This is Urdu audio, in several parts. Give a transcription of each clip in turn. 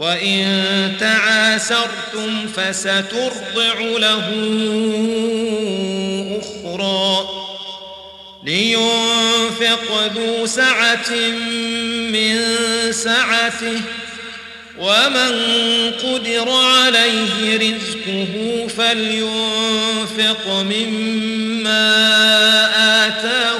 وإن تعاسرتم فسترضع له أخرى لينفق ذو سعة من سعته ومن قدر عليه رزقه فلينفق مما آتاه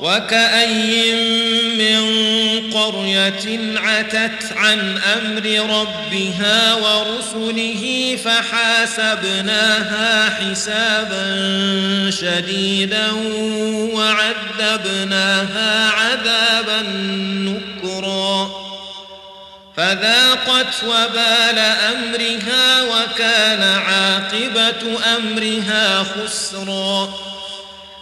وكأي من قرية عتت عن أمر ربها ورسله فحاسبناها حسابا شديدا وعذبناها عذابا نكرا فذاقت وبال أمرها وكان عاقبة أمرها خسرا